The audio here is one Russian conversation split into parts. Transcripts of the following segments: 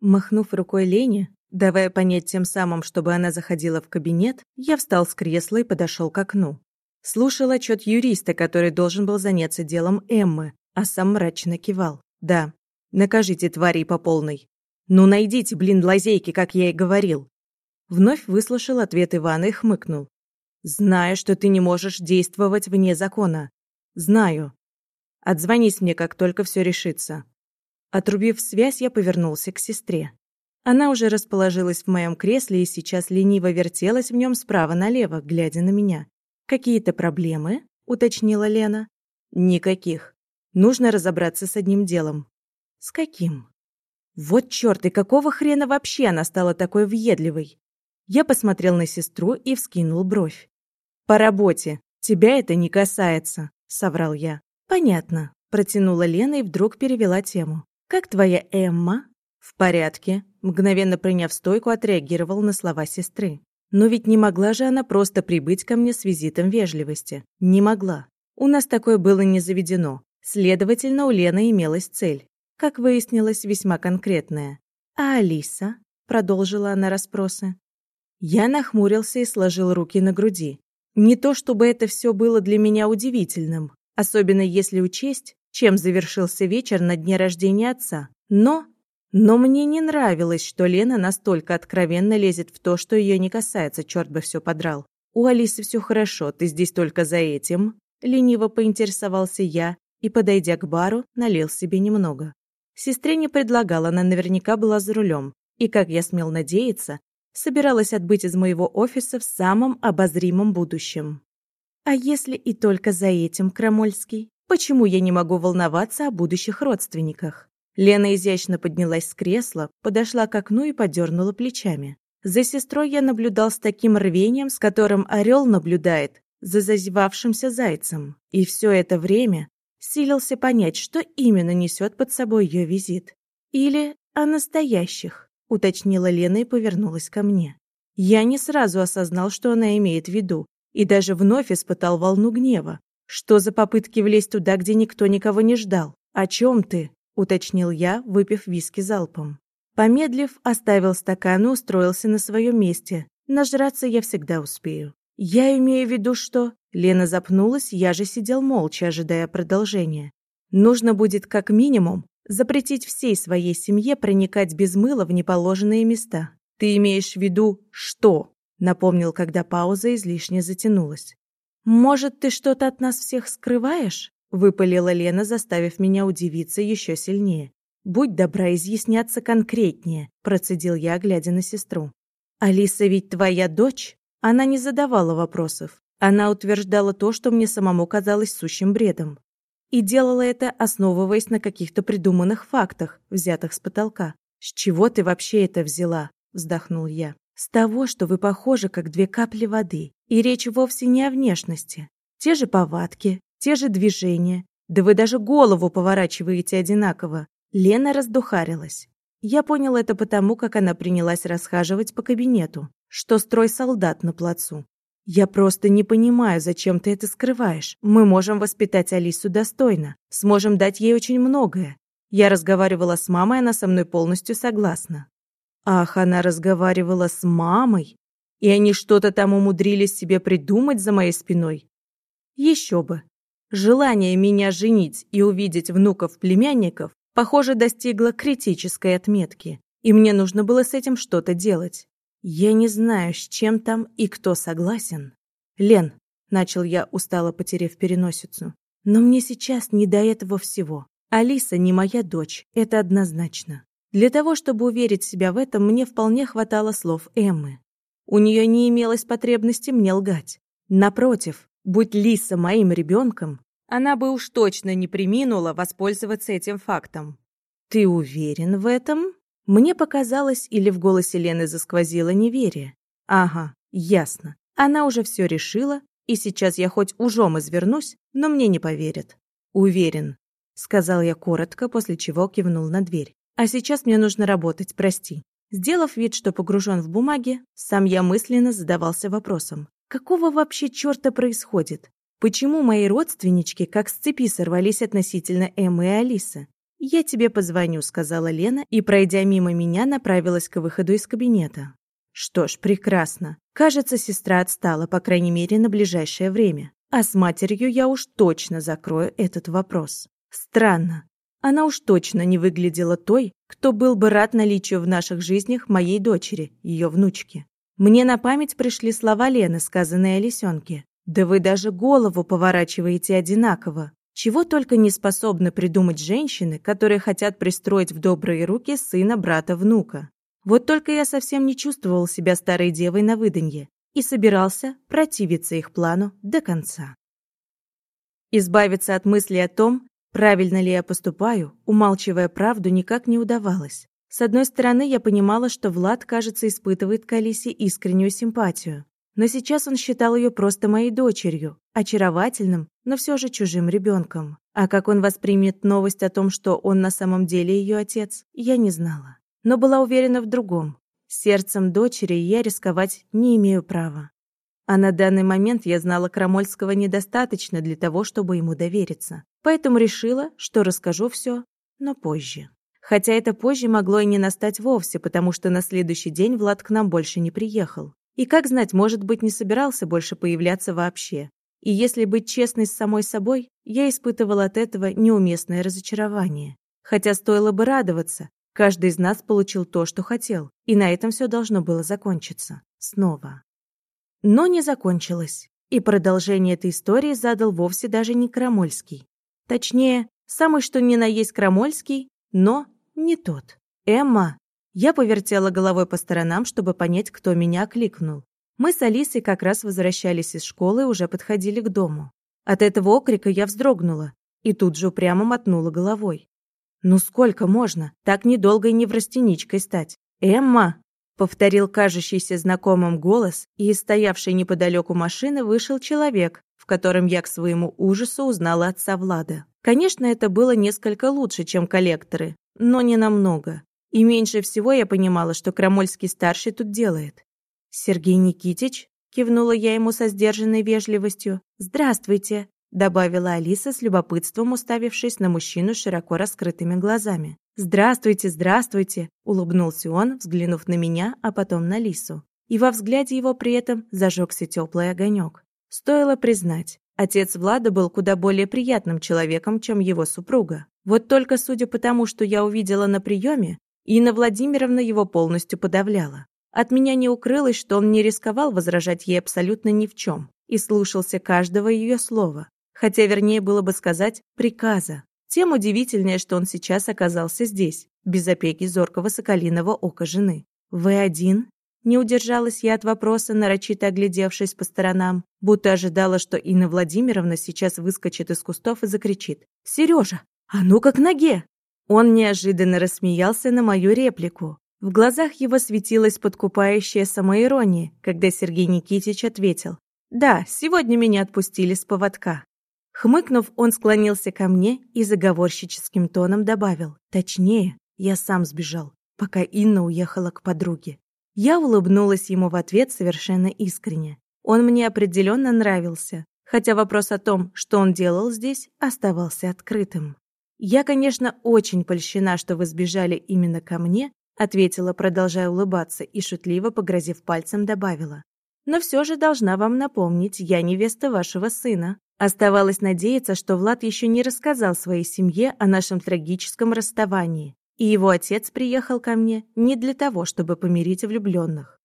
Махнув рукой Лене, давая понять тем самым, чтобы она заходила в кабинет, я встал с кресла и подошел к окну. Слушал отчет юриста, который должен был заняться делом Эммы, а сам мрачно кивал. «Да, накажите тварей по полной. Ну найдите, блин, лазейки, как я и говорил». Вновь выслушал ответ Ивана и хмыкнул. «Знаю, что ты не можешь действовать вне закона. Знаю. Отзвонись мне, как только все решится». Отрубив связь, я повернулся к сестре. Она уже расположилась в моем кресле и сейчас лениво вертелась в нем справа налево, глядя на меня. «Какие-то проблемы?» – уточнила Лена. «Никаких. Нужно разобраться с одним делом». «С каким?» «Вот черт, и какого хрена вообще она стала такой въедливой?» Я посмотрел на сестру и вскинул бровь. «По работе. Тебя это не касается», — соврал я. «Понятно», — протянула Лена и вдруг перевела тему. «Как твоя Эмма?» «В порядке», — мгновенно приняв стойку, отреагировал на слова сестры. Но ведь не могла же она просто прибыть ко мне с визитом вежливости. Не могла. У нас такое было не заведено. Следовательно, у Лены имелась цель. Как выяснилось, весьма конкретная. «А Алиса?» — продолжила она расспросы. Я нахмурился и сложил руки на груди. Не то чтобы это все было для меня удивительным, особенно если учесть, чем завершился вечер на дне рождения отца. Но... Но мне не нравилось, что Лена настолько откровенно лезет в то, что ее не касается, черт бы все подрал. «У Алисы все хорошо, ты здесь только за этим?» Лениво поинтересовался я и, подойдя к бару, налил себе немного. Сестре не предлагала, она наверняка была за рулем. И, как я смел надеяться, собиралась отбыть из моего офиса в самом обозримом будущем. А если и только за этим, Крамольский? Почему я не могу волноваться о будущих родственниках? Лена изящно поднялась с кресла, подошла к окну и подернула плечами. За сестрой я наблюдал с таким рвением, с которым орел наблюдает за зазевавшимся зайцем. И все это время силился понять, что именно несет под собой ее визит. Или о настоящих, уточнила Лена и повернулась ко мне. Я не сразу осознал, что она имеет в виду, и даже вновь испытал волну гнева. Что за попытки влезть туда, где никто никого не ждал? О чем ты? уточнил я, выпив виски залпом. Помедлив, оставил стакан и устроился на своем месте. Нажраться я всегда успею. Я имею в виду, что... Лена запнулась, я же сидел молча, ожидая продолжения. Нужно будет как минимум запретить всей своей семье проникать без мыла в неположенные места. Ты имеешь в виду что? Напомнил, когда пауза излишне затянулась. «Может, ты что-то от нас всех скрываешь?» — выпалила Лена, заставив меня удивиться еще сильнее. «Будь добра изъясняться конкретнее», — процедил я, глядя на сестру. «Алиса ведь твоя дочь?» Она не задавала вопросов. Она утверждала то, что мне самому казалось сущим бредом. И делала это, основываясь на каких-то придуманных фактах, взятых с потолка. «С чего ты вообще это взяла?» – вздохнул я. С того, что вы похожи, как две капли воды. И речь вовсе не о внешности. Те же повадки, те же движения. Да вы даже голову поворачиваете одинаково. Лена раздухарилась. Я понял это потому, как она принялась расхаживать по кабинету, что строй солдат на плацу. Я просто не понимаю, зачем ты это скрываешь. Мы можем воспитать Алису достойно, сможем дать ей очень многое. Я разговаривала с мамой, она со мной полностью согласна. Ах, она разговаривала с мамой, и они что-то там умудрились себе придумать за моей спиной. Еще бы. Желание меня женить и увидеть внуков-племянников, похоже, достигло критической отметки, и мне нужно было с этим что-то делать. Я не знаю, с чем там и кто согласен. Лен, начал я, устало потеряв переносицу, но мне сейчас не до этого всего. Алиса не моя дочь, это однозначно. Для того, чтобы уверить себя в этом, мне вполне хватало слов Эммы. У нее не имелось потребности мне лгать. Напротив, будь Лиса моим ребенком, она бы уж точно не приминула воспользоваться этим фактом. «Ты уверен в этом?» Мне показалось, или в голосе Лены засквозило неверие. «Ага, ясно. Она уже все решила, и сейчас я хоть ужом извернусь, но мне не поверят». «Уверен», — сказал я коротко, после чего кивнул на дверь. А сейчас мне нужно работать, прости. Сделав вид, что погружен в бумаги, сам я мысленно задавался вопросом. Какого вообще черта происходит? Почему мои родственнички как с цепи сорвались относительно Эммы и Алисы? «Я тебе позвоню», — сказала Лена и, пройдя мимо меня, направилась к выходу из кабинета. Что ж, прекрасно. Кажется, сестра отстала, по крайней мере, на ближайшее время. А с матерью я уж точно закрою этот вопрос. Странно. Она уж точно не выглядела той, кто был бы рад наличию в наших жизнях моей дочери, ее внучки. Мне на память пришли слова Лены, сказанные о лисенке. «Да вы даже голову поворачиваете одинаково. Чего только не способны придумать женщины, которые хотят пристроить в добрые руки сына брата-внука. Вот только я совсем не чувствовал себя старой девой на выданье и собирался противиться их плану до конца. Избавиться от мысли о том, правильно ли я поступаю, умалчивая правду, никак не удавалось. С одной стороны, я понимала, что Влад, кажется, испытывает к Алисе искреннюю симпатию. Но сейчас он считал ее просто моей дочерью, очаровательным, но все же чужим ребенком. А как он воспримет новость о том, что он на самом деле ее отец, я не знала но была уверена в другом. Сердцем дочери я рисковать не имею права. А на данный момент я знала Крамольского недостаточно для того, чтобы ему довериться. Поэтому решила, что расскажу все, но позже. Хотя это позже могло и не настать вовсе, потому что на следующий день Влад к нам больше не приехал. И как знать, может быть, не собирался больше появляться вообще. И если быть честной с самой собой, я испытывала от этого неуместное разочарование. Хотя стоило бы радоваться, Каждый из нас получил то, что хотел, и на этом все должно было закончиться. Снова. Но не закончилось. И продолжение этой истории задал вовсе даже не Крамольский. Точнее, самый что ни на есть Крамольский, но не тот. «Эмма!» Я повертела головой по сторонам, чтобы понять, кто меня окликнул. Мы с Алисой как раз возвращались из школы и уже подходили к дому. От этого окрика я вздрогнула и тут же упрямо мотнула головой. «Ну сколько можно? Так недолго и не в растеничкой стать. Эмма!» Повторил кажущийся знакомым голос, и из стоявшей неподалеку машины вышел человек, котором я к своему ужасу узнала отца Влада. Конечно, это было несколько лучше, чем коллекторы, но не намного. И меньше всего я понимала, что Крамольский-старший тут делает. «Сергей Никитич?» – кивнула я ему со сдержанной вежливостью. «Здравствуйте!» добавила Алиса с любопытством, уставившись на мужчину широко раскрытыми глазами. «Здравствуйте, здравствуйте!» – улыбнулся он, взглянув на меня, а потом на Лису. И во взгляде его при этом зажегся теплый огонек. Стоило признать, отец Влада был куда более приятным человеком, чем его супруга. Вот только судя по тому, что я увидела на приеме, Инна Владимировна его полностью подавляла. От меня не укрылось, что он не рисковал возражать ей абсолютно ни в чем и слушался каждого ее слова, хотя вернее было бы сказать «приказа». Тем удивительнее, что он сейчас оказался здесь, без опеки зоркого соколиного ока жены. «Вы один?» Не удержалась я от вопроса, нарочито оглядевшись по сторонам, будто ожидала, что Инна Владимировна сейчас выскочит из кустов и закричит. «Сережа, а ну-ка к ноге!» Он неожиданно рассмеялся на мою реплику. В глазах его светилась подкупающая самоирония, когда Сергей Никитич ответил. «Да, сегодня меня отпустили с поводка». Хмыкнув, он склонился ко мне и заговорщическим тоном добавил. Точнее, я сам сбежал, пока Инна уехала к подруге. Я улыбнулась ему в ответ совершенно искренне. Он мне определенно нравился, хотя вопрос о том, что он делал здесь, оставался открытым. «Я, конечно, очень польщена, что вы сбежали именно ко мне», ответила, продолжая улыбаться, и шутливо, погрозив пальцем, добавила. «Но все же должна вам напомнить, я невеста вашего сына. Оставалось надеяться, что Влад еще не рассказал своей семье о нашем трагическом расставании, и его отец приехал ко мне не для того, чтобы помирить влюбленных.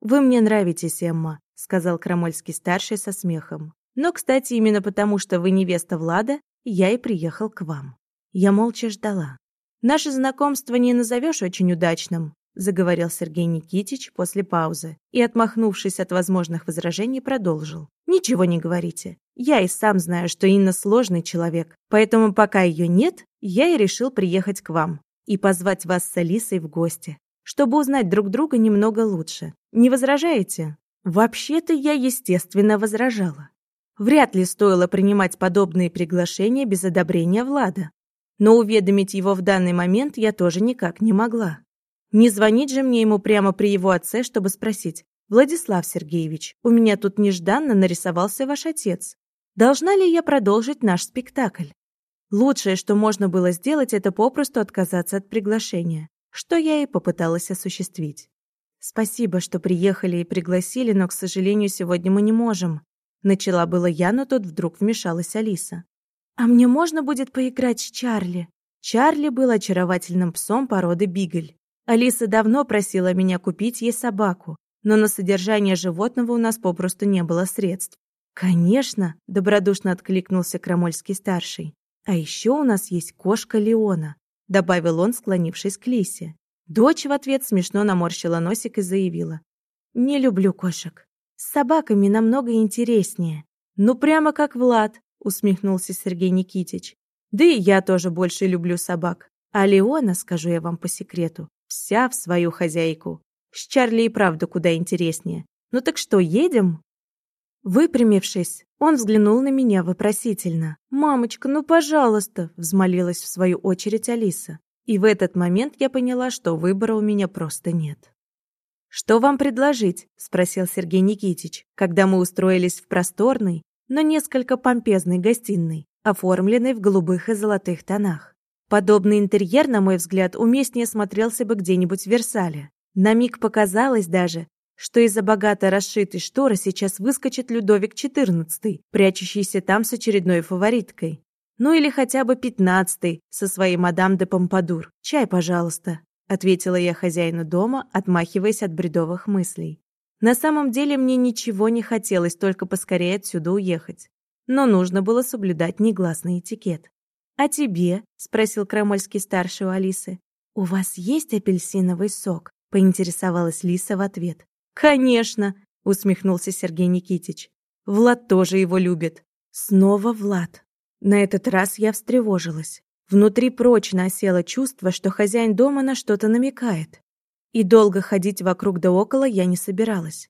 «Вы мне нравитесь, Эмма», — сказал Крамольский-старший со смехом. «Но, кстати, именно потому, что вы невеста Влада, я и приехал к вам». Я молча ждала. Наше знакомство не назовешь очень удачным, заговорил Сергей Никитич после паузы и, отмахнувшись от возможных возражений, продолжил. «Ничего не говорите. Я и сам знаю, что Инна сложный человек, поэтому пока ее нет, я и решил приехать к вам и позвать вас с Алисой в гости, чтобы узнать друг друга немного лучше. Не возражаете?» Вообще-то я, естественно, возражала. Вряд ли стоило принимать подобные приглашения без одобрения Влада. Но уведомить его в данный момент я тоже никак не могла. Не звонить же мне ему прямо при его отце, чтобы спросить, «Владислав Сергеевич, у меня тут нежданно нарисовался ваш отец. Должна ли я продолжить наш спектакль?» Лучшее, что можно было сделать, это попросту отказаться от приглашения, что я и попыталась осуществить. «Спасибо, что приехали и пригласили, но, к сожалению, сегодня мы не можем». Начала было я, но тут вдруг вмешалась Алиса. «А мне можно будет поиграть с Чарли?» Чарли был очаровательным псом породы Бигль. Алиса давно просила меня купить ей собаку, но на содержание животного у нас попросту не было средств. «Конечно!» – добродушно откликнулся Крамольский-старший. «А еще у нас есть кошка Леона», – добавил он, склонившись к Лисе. Дочь в ответ смешно наморщила носик и заявила. «Не люблю кошек. С собаками намного интереснее». «Ну, прямо как Влад», — усмехнулся Сергей Никитич. «Да и я тоже больше люблю собак. А Леона, скажу я вам по секрету, вся в свою хозяйку. С Чарли и правда куда интереснее. Ну так что, едем?» Выпрямившись, он взглянул на меня вопросительно. «Мамочка, ну пожалуйста!» — взмолилась в свою очередь Алиса. И в этот момент я поняла, что выбора у меня просто нет. «Что вам предложить?» – спросил Сергей Никитич, когда мы устроились в просторной, но несколько помпезной гостиной, оформленной в голубых и золотых тонах. Подобный интерьер, на мой взгляд, уместнее смотрелся бы где-нибудь в Версале. На миг показалось даже, что из-за богато расшитой шторы сейчас выскочит Людовик XIV, прячущийся там с очередной фавориткой. Ну или хотя бы пятнадцатый со своей мадам де Помпадур. Чай, пожалуйста», — ответила я хозяину дома, отмахиваясь от бредовых мыслей. На самом деле мне ничего не хотелось, только поскорее отсюда уехать. Но нужно было соблюдать негласный этикет. «А тебе?» — спросил Крамольский-старший у Алисы. «У вас есть апельсиновый сок?» — поинтересовалась Лиса в ответ. «Конечно!» — усмехнулся Сергей Никитич. «Влад тоже его любит». Снова Влад. На этот раз я встревожилась. Внутри прочно осело чувство, что хозяин дома на что-то намекает. И долго ходить вокруг да около я не собиралась.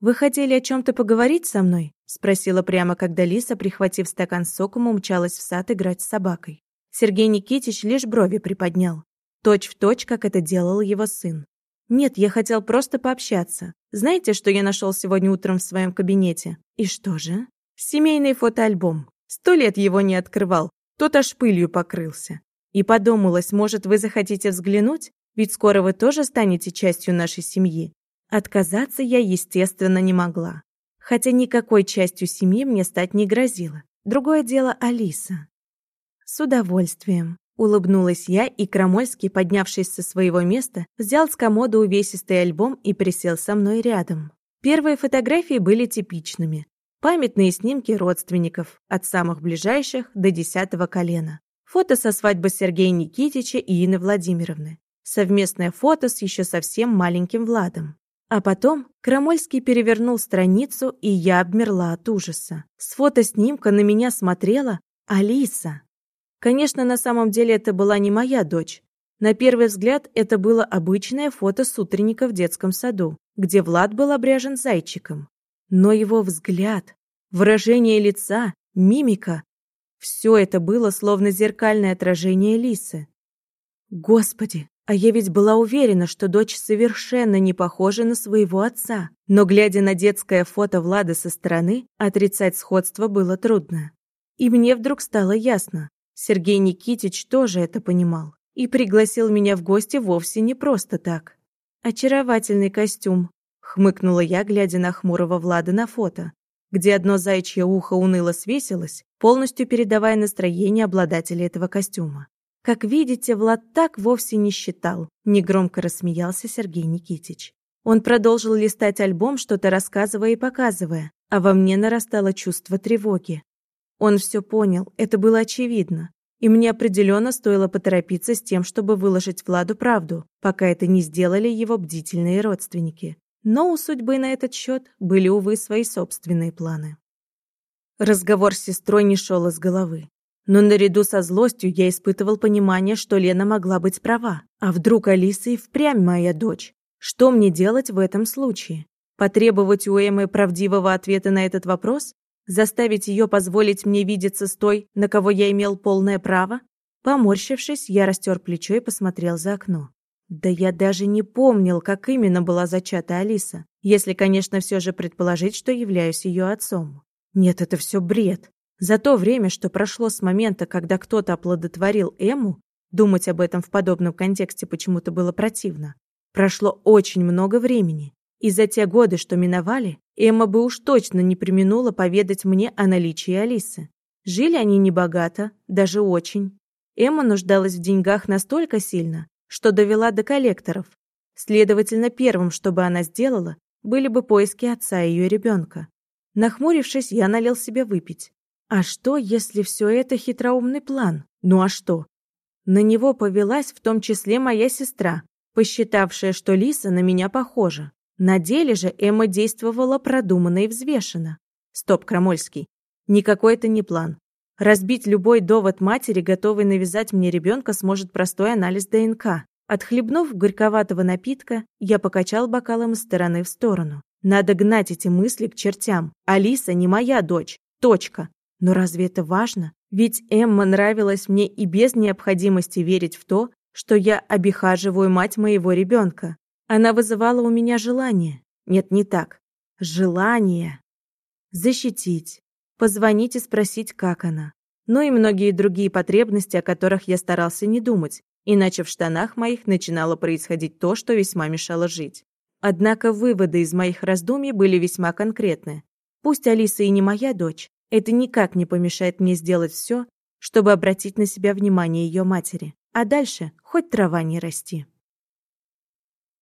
«Вы хотели о чем-то поговорить со мной?» — спросила прямо, когда Лиса, прихватив стакан с соком, умчалась в сад играть с собакой. Сергей Никитич лишь брови приподнял. Точь в точь, как это делал его сын. «Нет, я хотел просто пообщаться. Знаете, что я нашел сегодня утром в своем кабинете?» «И что же?» «Семейный фотоальбом. Сто лет его не открывал, тот аж пылью покрылся. И подумалось, может, вы захотите взглянуть? Ведь скоро вы тоже станете частью нашей семьи. Отказаться я, естественно, не могла. Хотя никакой частью семьи мне стать не грозило. Другое дело Алиса. С удовольствием. Улыбнулась я, и Крамольский, поднявшись со своего места, взял с комода увесистый альбом и присел со мной рядом. Первые фотографии были типичными. Памятные снимки родственников, от самых ближайших до десятого колена. Фото со свадьбы Сергея Никитича и Инны Владимировны. Совместное фото с еще совсем маленьким Владом. А потом Крамольский перевернул страницу, и я обмерла от ужаса. С фотоснимка на меня смотрела Алиса. Конечно, на самом деле это была не моя дочь. На первый взгляд это было обычное фото с утренника в детском саду, где Влад был обряжен зайчиком. Но его взгляд, выражение лица, мимика — все это было словно зеркальное отражение Лисы. Господи, а я ведь была уверена, что дочь совершенно не похожа на своего отца. Но, глядя на детское фото Влада со стороны, отрицать сходство было трудно. И мне вдруг стало ясно. Сергей Никитич тоже это понимал. И пригласил меня в гости вовсе не просто так. Очаровательный костюм, Хмыкнула я, глядя на хмурого Влада на фото, где одно заячье ухо уныло свесилось, полностью передавая настроение обладателя этого костюма. Как видите, Влад так вовсе не считал, негромко рассмеялся Сергей Никитич. Он продолжил листать альбом, что-то рассказывая и показывая, а во мне нарастало чувство тревоги. Он все понял, это было очевидно, и мне определенно стоило поторопиться с тем, чтобы выложить Владу правду, пока это не сделали его бдительные родственники. Но у судьбы на этот счет были, увы, свои собственные планы. Разговор с сестрой не шел из головы. Но наряду со злостью я испытывал понимание, что Лена могла быть права. А вдруг Алиса и впрямь моя дочь? Что мне делать в этом случае? Потребовать у Эммы правдивого ответа на этот вопрос? Заставить ее позволить мне видеться с той, на кого я имел полное право? Поморщившись, я растер плечо и посмотрел за окно. Да я даже не помнил, как именно была зачата Алиса, если, конечно, все же предположить, что являюсь ее отцом. Нет, это все бред. За то время, что прошло с момента, когда кто-то оплодотворил Эму, думать об этом в подобном контексте почему-то было противно. Прошло очень много времени, и за те годы, что миновали, Эмма бы уж точно не применула поведать мне о наличии Алисы. Жили они небогато, даже очень. Эмма нуждалась в деньгах настолько сильно, что довела до коллекторов. Следовательно, первым, что бы она сделала, были бы поиски отца ее ребенка. Нахмурившись, я налил себе выпить. А что, если все это хитроумный план? Ну а что? На него повелась в том числе моя сестра, посчитавшая, что Лиса на меня похожа. На деле же Эмма действовала продуманно и взвешенно. Стоп, Крамольский. Никакой это не план. Разбить любой довод матери, готовый навязать мне ребенка, сможет простой анализ ДНК. Отхлебнув горьковатого напитка, я покачал бокалом из стороны в сторону. Надо гнать эти мысли к чертям. Алиса не моя дочь. Точка. Но разве это важно? Ведь Эмма нравилась мне и без необходимости верить в то, что я обихаживаю мать моего ребенка. Она вызывала у меня желание. Нет, не так. Желание. Защитить. Позвонить и спросить, как она. Ну и многие другие потребности, о которых я старался не думать, иначе в штанах моих начинало происходить то, что весьма мешало жить. Однако выводы из моих раздумий были весьма конкретны. Пусть Алиса и не моя дочь, это никак не помешает мне сделать все, чтобы обратить на себя внимание ее матери. А дальше хоть трава не расти.